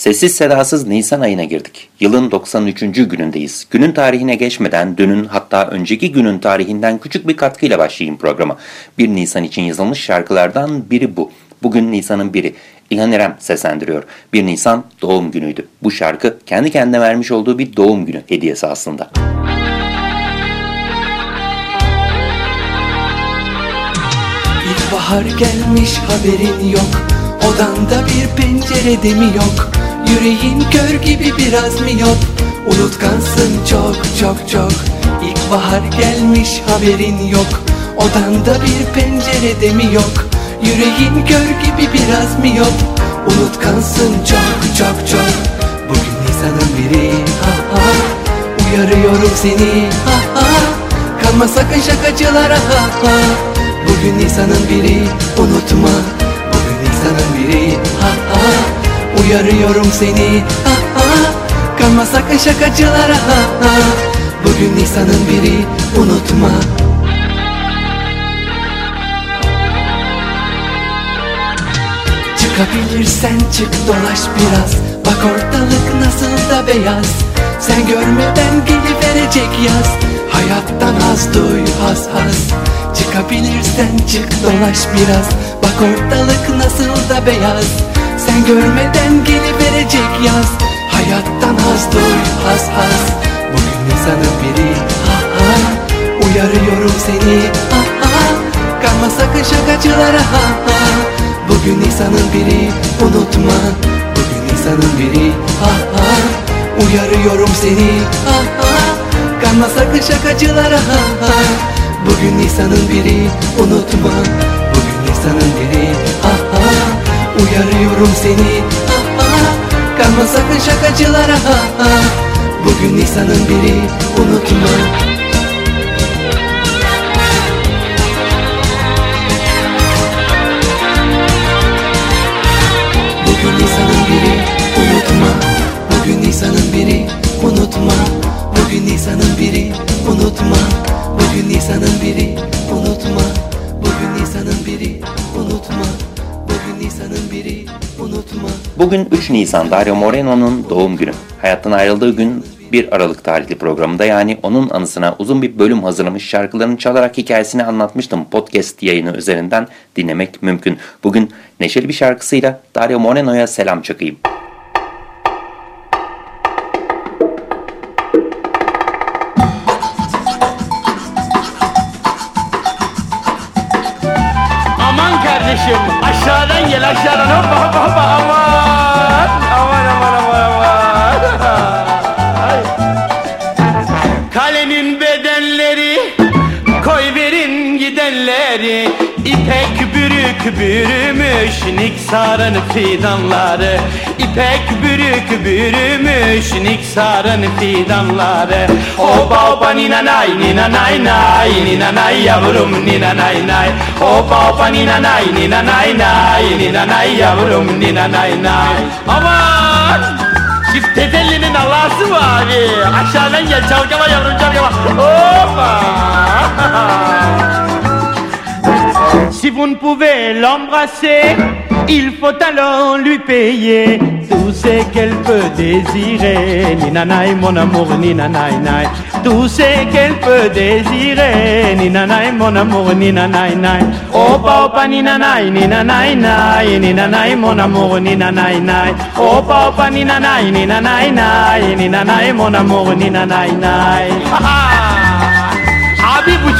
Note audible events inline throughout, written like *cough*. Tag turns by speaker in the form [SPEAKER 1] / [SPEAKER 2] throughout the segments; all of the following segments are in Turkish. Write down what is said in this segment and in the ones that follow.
[SPEAKER 1] Sessiz sedasız Nisan ayına girdik. Yılın 93. günündeyiz. Günün tarihine geçmeden dünün hatta önceki günün tarihinden küçük bir katkıyla başlayayım programa. 1 Nisan için yazılmış şarkılardan biri bu. Bugün Nisan'ın biri. İlhan İrem seslendiriyor. 1 Nisan doğum günüydü. Bu şarkı kendi kendine vermiş olduğu bir doğum günü hediyesi aslında.
[SPEAKER 2] İlkbahar gelmiş haberin yok Odanda bir pencerede mi yok Yüreğin kör gibi biraz mı yok? Unutkansın çok çok çok. İlkbahar gelmiş haberin yok. Odanda bir pencerede mi yok? Yüreğin kör gibi biraz mı yok? Unutkansın çok çok çok. Bugün Nisan'ın biri ha ha. Uyarıyorum seni ha ha. Kalma sakın şakacılara ha ha. Bugün Nisan'ın biri unutma. Nisan'ın biri ha ha Uyarıyorum seni. Ha ha Kanma sakın şakacılara ha ha. Bugün Nisan'ın biri unutma. Çıkabilirsen çık dolaş biraz. Bak ortalık nasıl da beyaz. Sen görmeden geliverecek yaz. Hayattan az duy has has. Çıkabilirsen çık dolaş biraz. Bak ortalık nasıl da beyaz Sen görmeden geliverecek yaz. Hayattan az duy has has Bugün Nisan'ın biri ha ha. Uyarıyorum seni ha ha. Kanma sakın şakacılara ha ha. Bugün Nisan'ın biri unutma. Bugün Nisan'ın biri ha ha. Uyarıyorum seni ha ha. Kanma sakın şakacılara ha ha. Bugün Nisan'ın biri unutma. Bugün Nisan'ın biri ha ha Uyarıyorum seni. Kanma sakın şakacılara. Ha ha Bugün Nisan'ın biri unutma. Bugün Nisan'ın biri unutma. Bugün Nisan'ın biri unutma. Bugün Nisan'ın biri unutma. Bugün Nisan'ın biri unutma. Bugün Nisan'ın biri unutma Bugün
[SPEAKER 1] 3 Nisan Dario Moreno'nun doğum günü. Hayattan ayrıldığı gün 1 Aralık tarihli programında yani onun anısına uzun bir bölüm hazırlamış şarkılarını çalarak hikayesini anlatmıştım. Podcast yayını üzerinden dinlemek mümkün. Bugün neşeli bir şarkısıyla Dario Moreno'ya selam çakayım.
[SPEAKER 3] Aman kardeşim aşağıdan gel aşağıdan hoppa bürük bürümüş Niksar'ın fidanları. İpek bürük bürümüş Niksar'ın fidanları. Hopa hopa nina nay nina nay nay Nina nay yavrum nina nay. Nay Hopa hopa nina nay nina nay nay Nina nay yavrum nina nay. Nay Aman! Çift tefellinin Allah'sı var. Aşağıdan gel çalkama yavrum çalkama Hoppa! *laughs* Si vous ne pouvez l'embrasser, il faut alors lui payer tout ce qu'elle peut désirer. Ni nanay, mon amour, ni nanay, nay. Tout ce qu'elle peut désirer. Ni nanay, mon amour, ni nanay, nay. Opa, opa, ni nanay, ni nanay, nay. Ni nanay, mon amour, ni nanay, nay. Opa, opa, ni nanay, ni nanay, nay. Ni nanay, mon amour, ni. Abi bu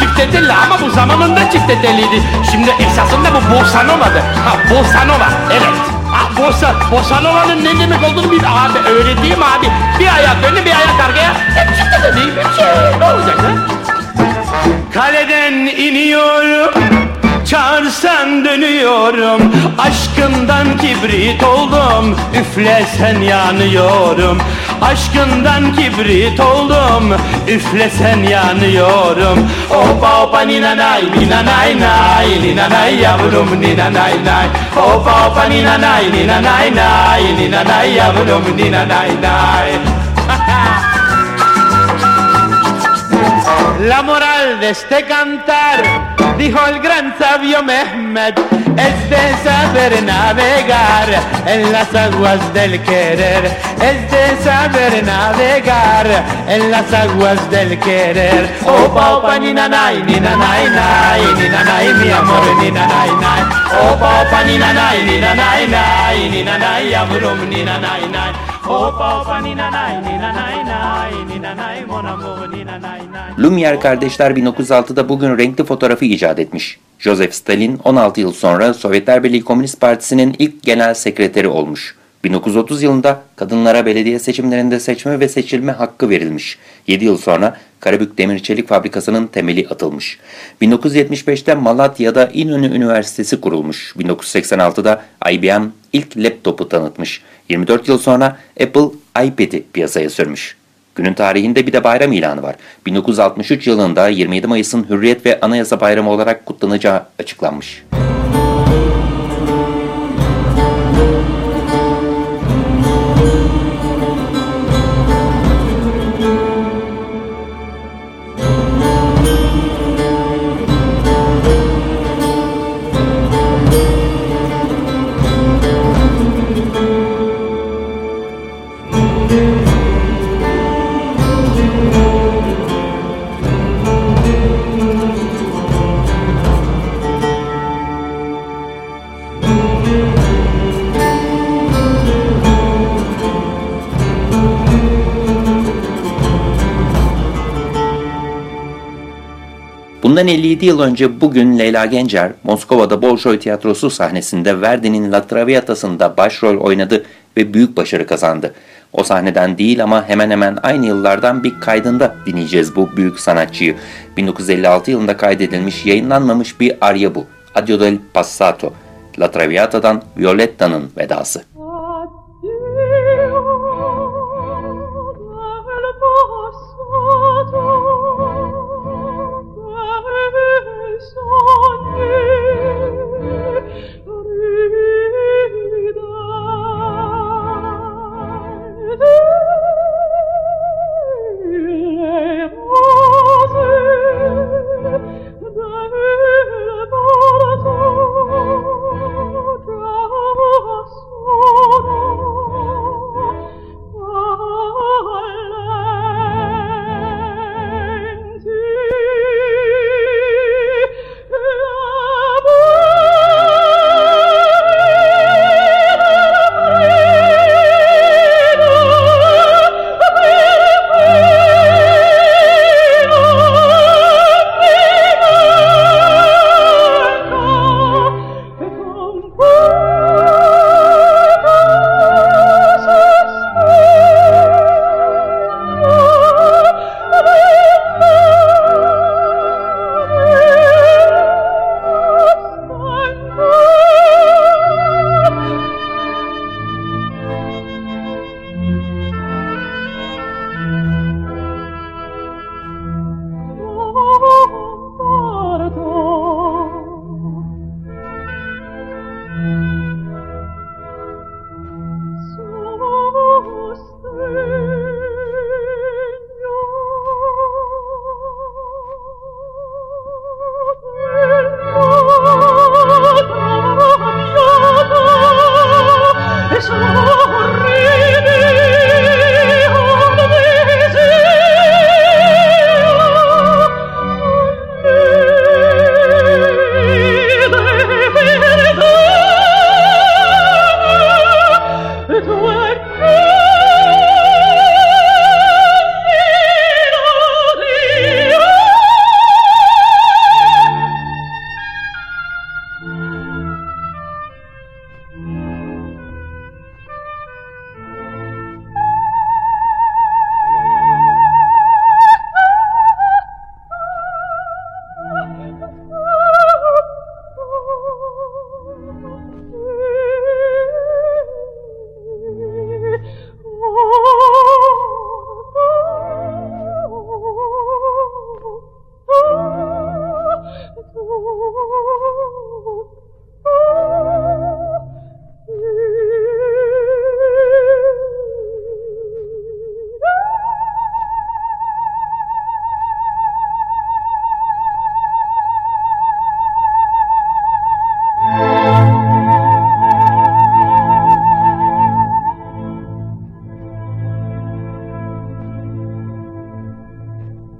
[SPEAKER 3] çift teteli ama bu zamanında çift teteliydi. Şimdi esasında bu bossa nova'dır. Ha bossa nova evet. Ha bossa, bossa nova'nın ne demek olduğunu bil abi öğreteyim abi. Bir ayak önüne bir ayak arkaya. Hep çift teteli bir şey. Ne olacak ha? Kaleden iniyorum Çağırsan dönüyorum Aşkından kibrit oldum Üflesen yanıyorum Aşkından kibrit oldum Üflesen yanıyorum. Opa opa nina nay nina nay nay Nina nay yavrum nina nay. Nay Opa opa nina nay nina nay nay Nina nay yavrum nina nay nay La moral de este cantar, dijo el gran sabio Mehmet, es de saber navegar en las aguas del querer, es de saber navegar en las aguas del querer. Opa, opa, ni nanay, ni nanay, nay, ni nanay, mi amor, ni nanay, nay. Opa, opa, ni nanay, ni nanay, nay, ni nanay, yavrum, ni nanay, nay. Opa, opa, ni nanay, ni
[SPEAKER 1] Lumière kardeşler 1906'da bugün renkli fotoğrafı icat etmiş. Joseph Stalin 16 yıl sonra Sovyetler Birliği Komünist Partisi'nin ilk genel sekreteri olmuş. 1930 yılında kadınlara belediye seçimlerinde seçme ve seçilme hakkı verilmiş. 7 yıl sonra Karabük Demir Çelik Fabrikası'nın temeli atılmış. 1975'te Malatya'da İnönü Üniversitesi kurulmuş. 1986'da IBM ilk laptopu tanıtmış. 24 yıl sonra Apple iPad'i piyasaya sürmüş. Günün tarihinde bir de bayram ilanı var. 1963 yılında 27 Mayıs'ın Hürriyet ve Anayasa Bayramı olarak kutlanacağı açıklanmış. Bundan 57 yıl önce bugün Leyla Gencer, Moskova'da Bolşoy Tiyatrosu sahnesinde Verdi'nin La Traviatası'nda başrol oynadı ve büyük başarı kazandı. O sahneden değil ama hemen hemen aynı yıllardan bir kaydında dinleyeceğiz bu büyük sanatçıyı. 1956 yılında kaydedilmiş, yayınlanmamış bir arya bu. Addio del Passato. La Traviata'dan Violetta'nın vedası.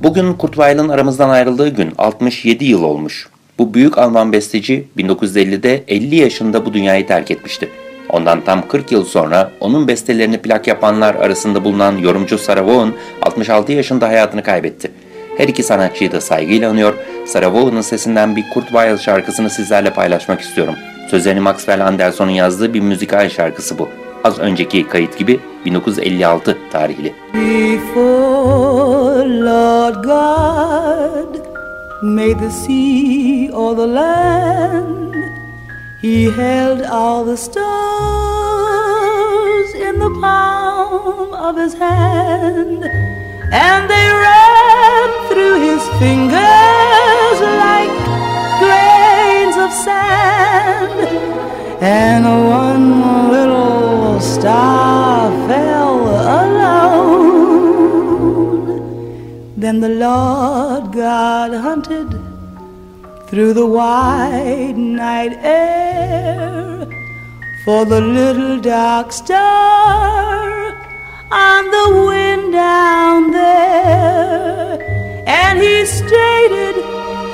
[SPEAKER 1] Bugün Kurt Weill'ın aramızdan ayrıldığı gün 67 yıl olmuş. Bu büyük Alman besteci 1950'de 50 yaşında bu dünyayı terk etmişti. Ondan tam 40 yıl sonra onun bestelerini plak yapanlar arasında bulunan yorumcu Sarah Vaughan 66 yaşında hayatını kaybetti. Her iki sanatçıyı da saygıyla anıyor. Sarah Vaughan'ın sesinden bir Kurt Weill şarkısını sizlerle paylaşmak istiyorum. Sözlerini Maxwell Anderson'un yazdığı bir müzikal şarkısı bu. Az önceki kayıt gibi 1956 tarihli.
[SPEAKER 4] Before Lord God made the sea or the land, He held all the stars in the palm of His hand, and they ran through His fingers like through the wide night air for the little dark star on the wind down there, and he stated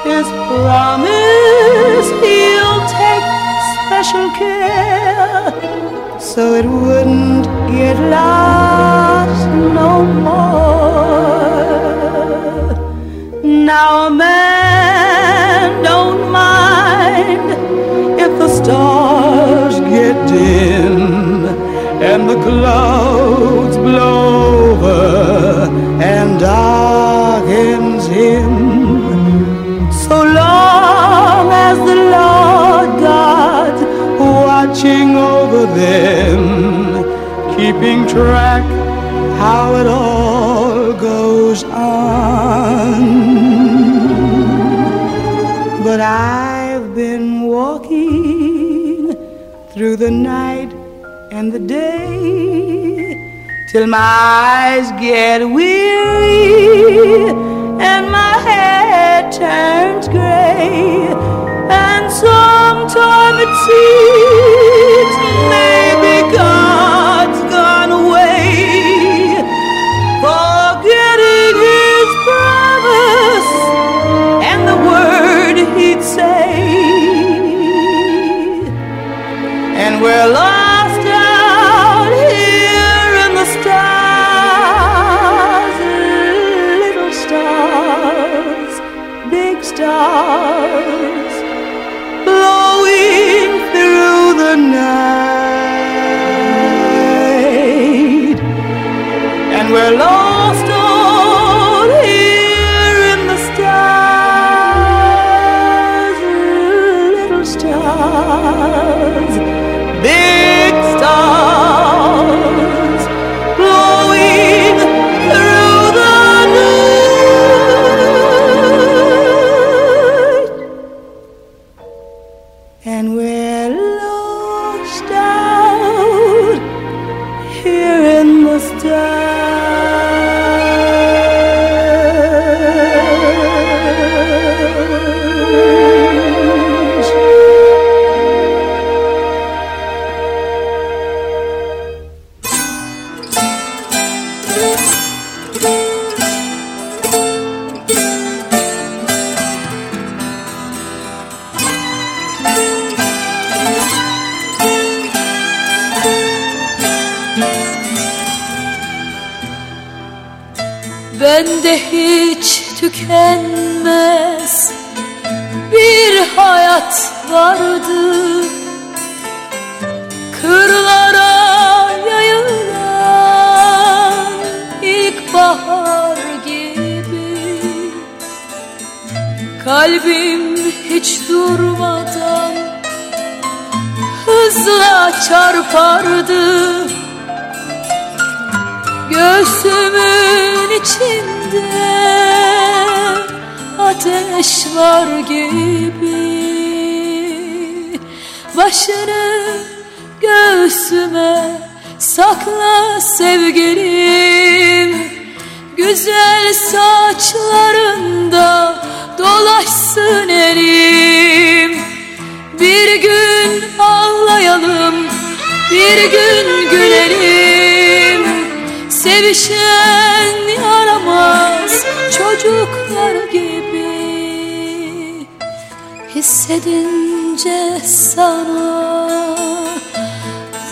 [SPEAKER 4] his promise he'll take special care so it wouldn't get lost no more. Now a man don't mind if the stars get dim and the clouds blow over and darkens him. So long as the Lord God's watching over them, keeping track the night and the day till my eyes get weary and my head turns gray. And sometime it seems
[SPEAKER 5] vardı. Kırlara yayılan ilkbahar gibi. Kalbim hiç durmadan hızla çarpardı. Göğsümün içinde ateş var gibi Başını göğsüme sakla sevgilim. Güzel saçlarında dolaşsın elim. Bir gün ağlayalım, bir gün gülelim. Sevişen yaramaz çocuklar gibi Hissedince sana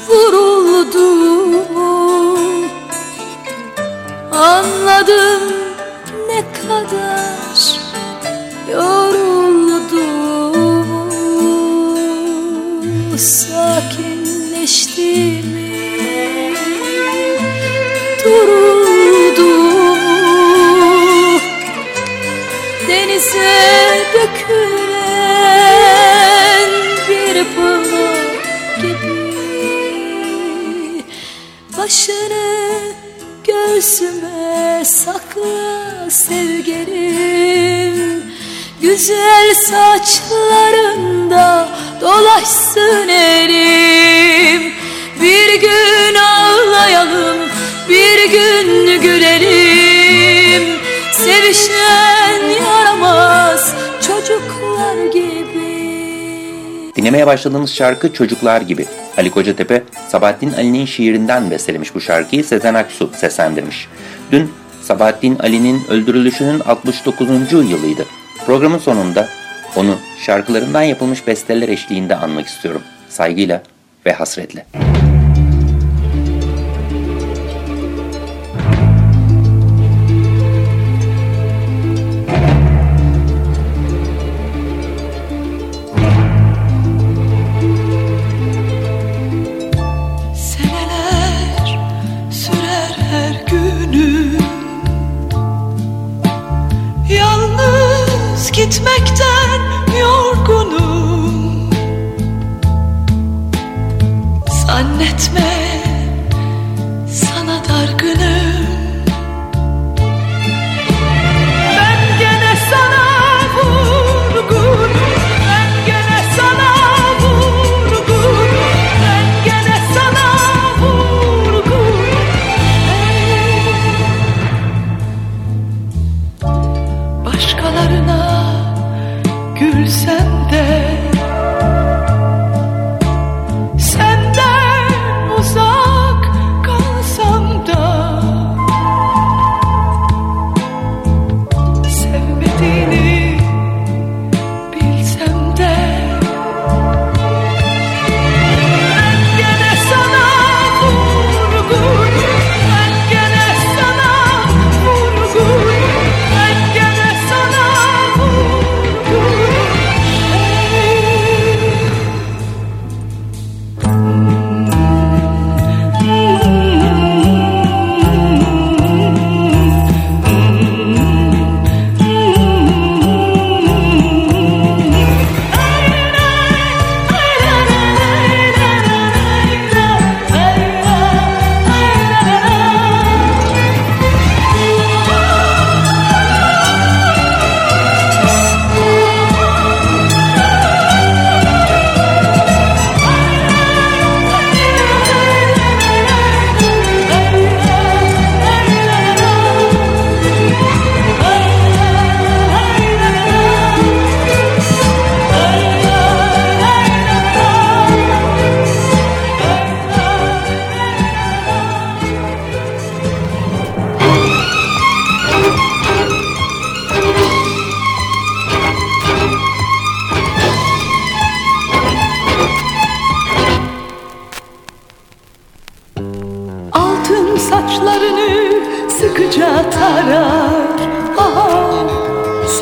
[SPEAKER 5] vuruldum. Anladım ne kadar Başını göğsüme sakla sevgilim. Güzel saçlarında dolaşsın elim. Bir gün ağlayalım, bir gün gülelim. Sevişen yaramaz çocuklar gibi.
[SPEAKER 1] Dinlemeye başladığımız şarkı Çocuklar Gibi. Ali Kocatepe, Sabahattin Ali'nin şiirinden bestelemiş bu şarkıyı Sezen Aksu seslendirmiş. Dün Sabahattin Ali'nin öldürülüşünün 69. yılıydı. Programın sonunda onu şarkılarından yapılmış besteler eşliğinde anmak istiyorum. Saygıyla ve hasretle.
[SPEAKER 6] Seneler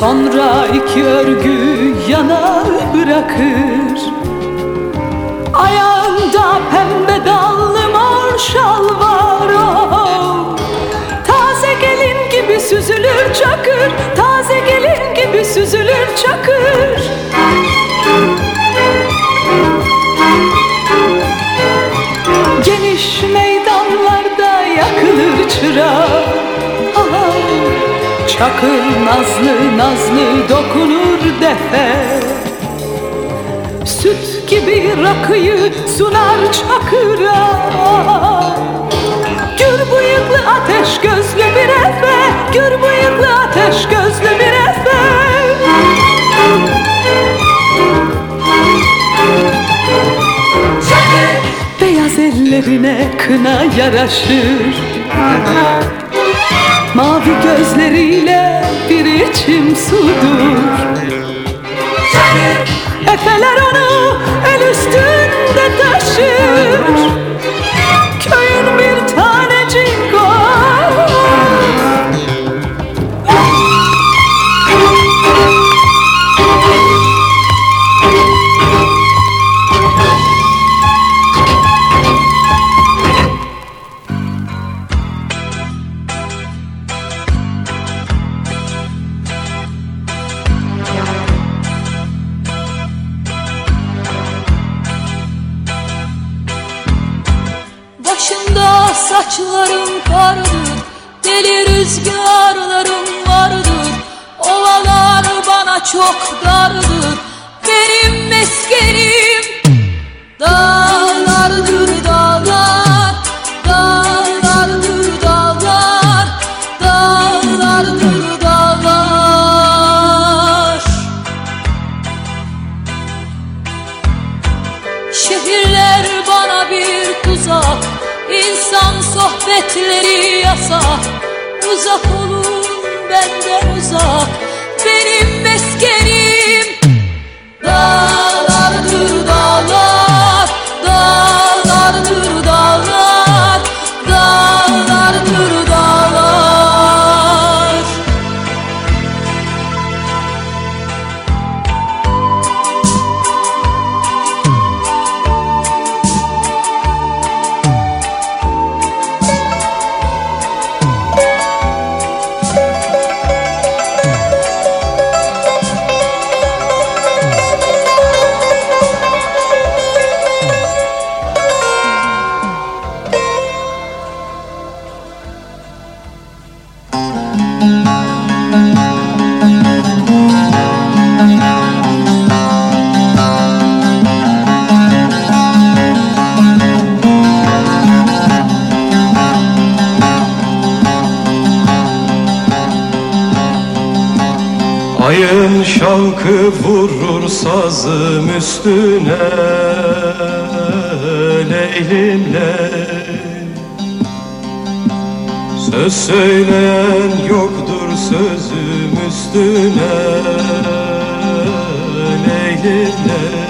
[SPEAKER 6] Sonra iki örgü yana bırakır. Ayağında pembe dallı mor şal var oh. Taze gelin gibi süzülür çakır. Taze gelin gibi süzülür çakır. Geniş meydanlarda yakılır çıra Aha, takır nazlı nazlı dokunur defe. Süt gibi rakıyı sunar çakıra. Gür bıyıklı ateş gözlü bir efe. Gür bıyıklı ateş gözlü bir efe. Beyaz ellerine kına yaraşır Mavi gözleriyle bir içim sudur. Efeler onu el üstünde taşır
[SPEAKER 5] saçlarım kardır Deli rüzgarlarım vardır. Ovalar bana çok dardır Benim meskenim Dağlardır Uzak olun benden uzak
[SPEAKER 7] vurur sazım üstüne Leylim ley Söz söyleyen yoktur sözüm üstüne Leylim ley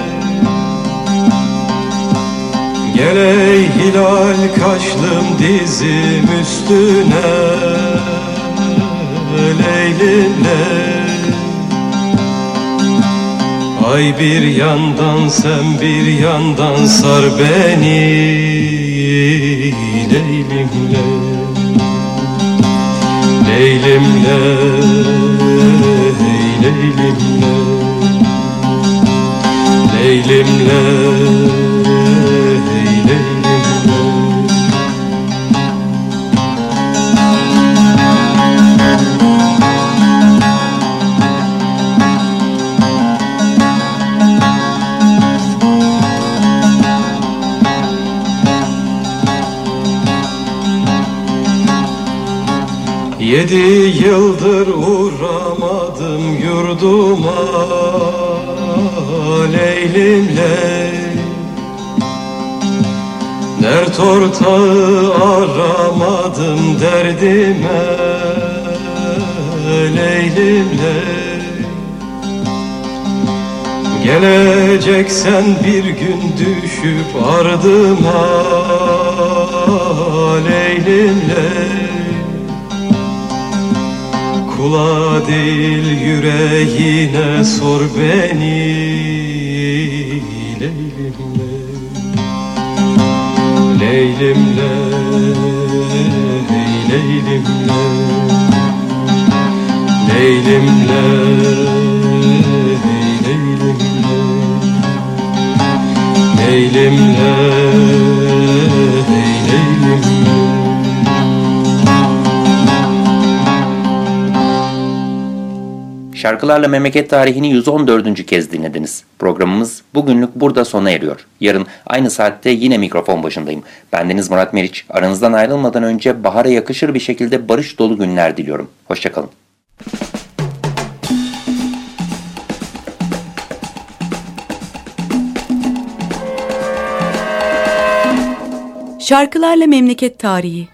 [SPEAKER 7] Gel ey hilal kaşlım dizim üstüne Leylim ley Ay bir yandan sen bir yandan sar beni Leylimle Leylimle Leylimle Leylimle. Leylimle Yedi yıldır uğramadım yurduma. Leylim ley Dert ortağı aramadım derdime. Leylim ley Geleceksen bir gün düşüp ardıma. Leylim Kula değil yüreğine sor beni. Leylimle Leylimle Leylimle. Leylimle Leylimle. Leylimle
[SPEAKER 1] Şarkılarla Memleket Tarihini 114. kez dinlediniz. Programımız bugünlük burada sona eriyor. Yarın aynı saatte yine mikrofon başındayım. Bendeniz Murat Meriç. Aranızdan ayrılmadan önce bahara yakışır bir şekilde barış dolu günler diliyorum. Hoşçakalın.
[SPEAKER 8] Şarkılarla Memleket Tarihi